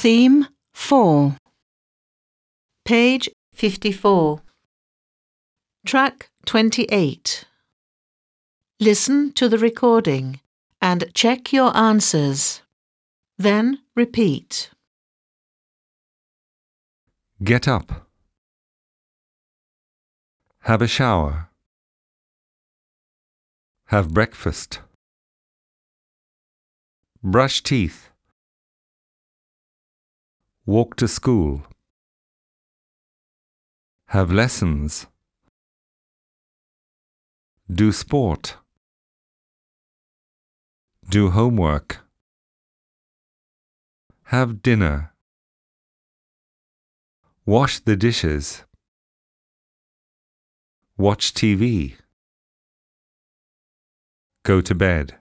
Theme 4. Page 54. Track 28. Listen to the recording and check your answers. Then repeat. Get up. Have a shower. Have breakfast. Brush teeth. Walk to school. Have lessons. Do sport. Do homework. Have dinner. Wash the dishes. Watch TV. Go to bed.